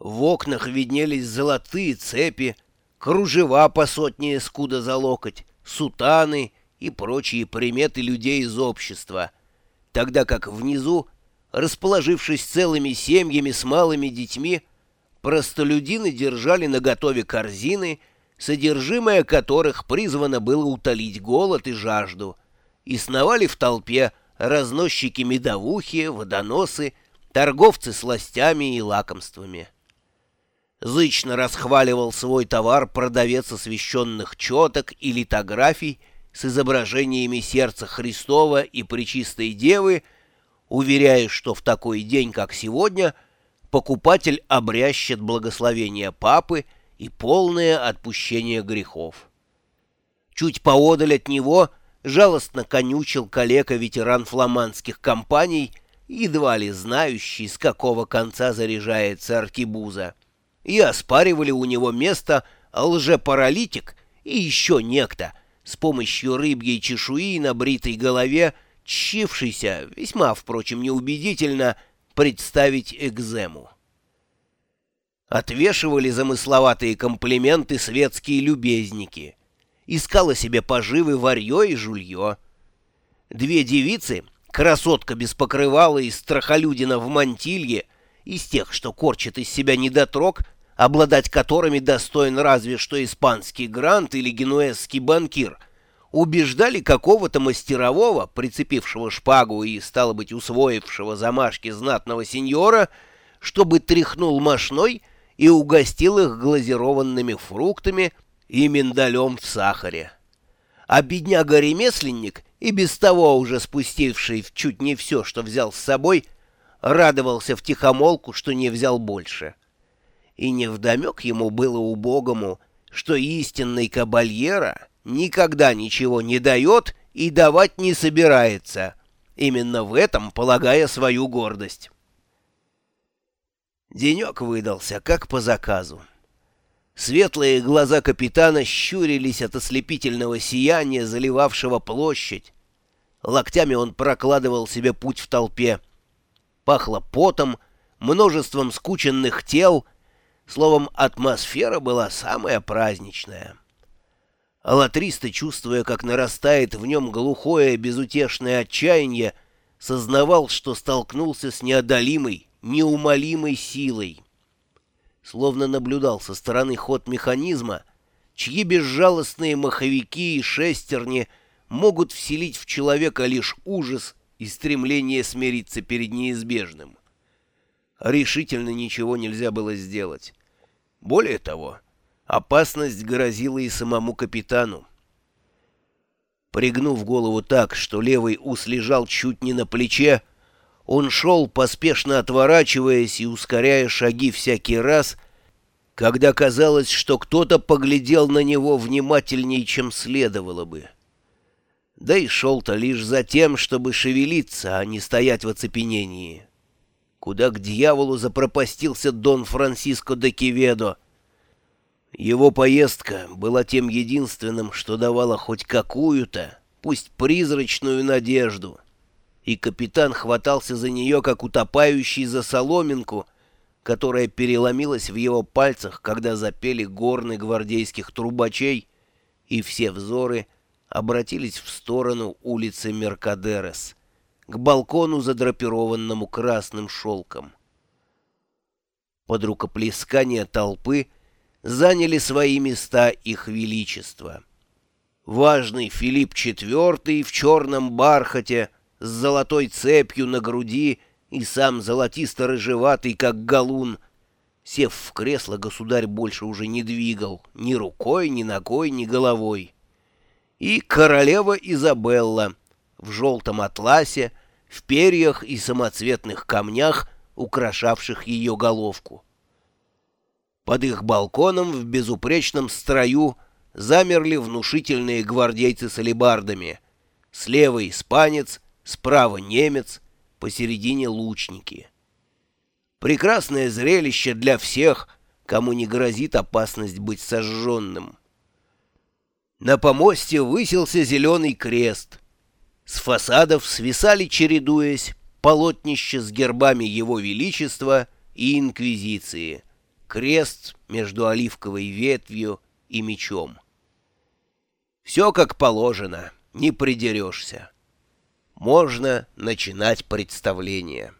В окнах виднелись золотые цепи, кружева по сотне скуда за локоть, сутаны и прочие приметы людей из общества, тогда как внизу, расположившись целыми семьями с малыми детьми, простолюдины держали наготове корзины, содержимое которых призвано было утолить голод и жажду, и сновали в толпе разносчики медовухи, водоносы, торговцы сластями и лакомствами. Зычно расхваливал свой товар продавец освященных четок и литографий с изображениями сердца Христова и Пречистой Девы, уверяя, что в такой день, как сегодня, покупатель обрящет благословение Папы и полное отпущение грехов. Чуть поодаль от него жалостно конючил калека-ветеран фламандских компаний, едва ли знающий, с какого конца заряжается аркибуза и оспаривали у него место лжепаралитик и еще некто, с помощью рыбьей чешуи на бритой голове, чившийся, весьма, впрочем, неубедительно, представить экзему. Отвешивали замысловатые комплименты светские любезники. Искала себе поживы варье и жулье. Две девицы, красотка без покрывала и страхолюдина в мантилье, из тех, что корчат из себя недотрог, обладать которыми достоин разве что испанский грант или генуэзский банкир, убеждали какого-то мастерового, прицепившего шпагу и, стало быть, усвоившего замашки знатного сеньора, чтобы тряхнул мошной и угостил их глазированными фруктами и миндалем в сахаре. А бедняга-ремесленник, и без того уже спустивший чуть не все, что взял с собой, радовался в тихомолку, что не взял больше и невдомек ему было убогому, что истинный кабальера никогда ничего не дает и давать не собирается, именно в этом полагая свою гордость. Денек выдался, как по заказу. Светлые глаза капитана щурились от ослепительного сияния, заливавшего площадь. Локтями он прокладывал себе путь в толпе. Пахло потом, множеством скученных тел — Словом, атмосфера была самая праздничная. Алатриста, чувствуя, как нарастает в нем глухое безутешное отчаяние, сознавал, что столкнулся с неодолимой, неумолимой силой. Словно наблюдал со стороны ход механизма, чьи безжалостные маховики и шестерни могут вселить в человека лишь ужас и стремление смириться перед неизбежным. Решительно ничего нельзя было сделать. Более того, опасность грозила и самому капитану. Пригнув голову так, что левый ус лежал чуть не на плече, он шел, поспешно отворачиваясь и ускоряя шаги всякий раз, когда казалось, что кто-то поглядел на него внимательнее, чем следовало бы. Да и шел-то лишь за тем, чтобы шевелиться, а не стоять в оцепенении куда к дьяволу запропастился Дон Франсиско де Киведо. Его поездка была тем единственным, что давало хоть какую-то, пусть призрачную надежду, и капитан хватался за нее, как утопающий за соломинку, которая переломилась в его пальцах, когда запели горны гвардейских трубачей, и все взоры обратились в сторону улицы Меркадерес — к балкону, задрапированному красным шелком. Под рукоплескание толпы заняли свои места их величество. Важный Филипп IV в черном бархате с золотой цепью на груди и сам золотисто-рыжеватый, как галун. Сев в кресло, государь больше уже не двигал ни рукой, ни ногой, ни головой. И королева Изабелла в желтом атласе, в перьях и самоцветных камнях, украшавших ее головку. Под их балконом в безупречном строю замерли внушительные гвардейцы с алебардами. Слева испанец, справа немец, посередине лучники. Прекрасное зрелище для всех, кому не грозит опасность быть сожженным. На помосте высился зеленый крест. С фасадов свисали, чередуясь, полотнища с гербами Его Величества и Инквизиции, крест между оливковой ветвью и мечом. Все как положено, не придерешься. Можно начинать представление.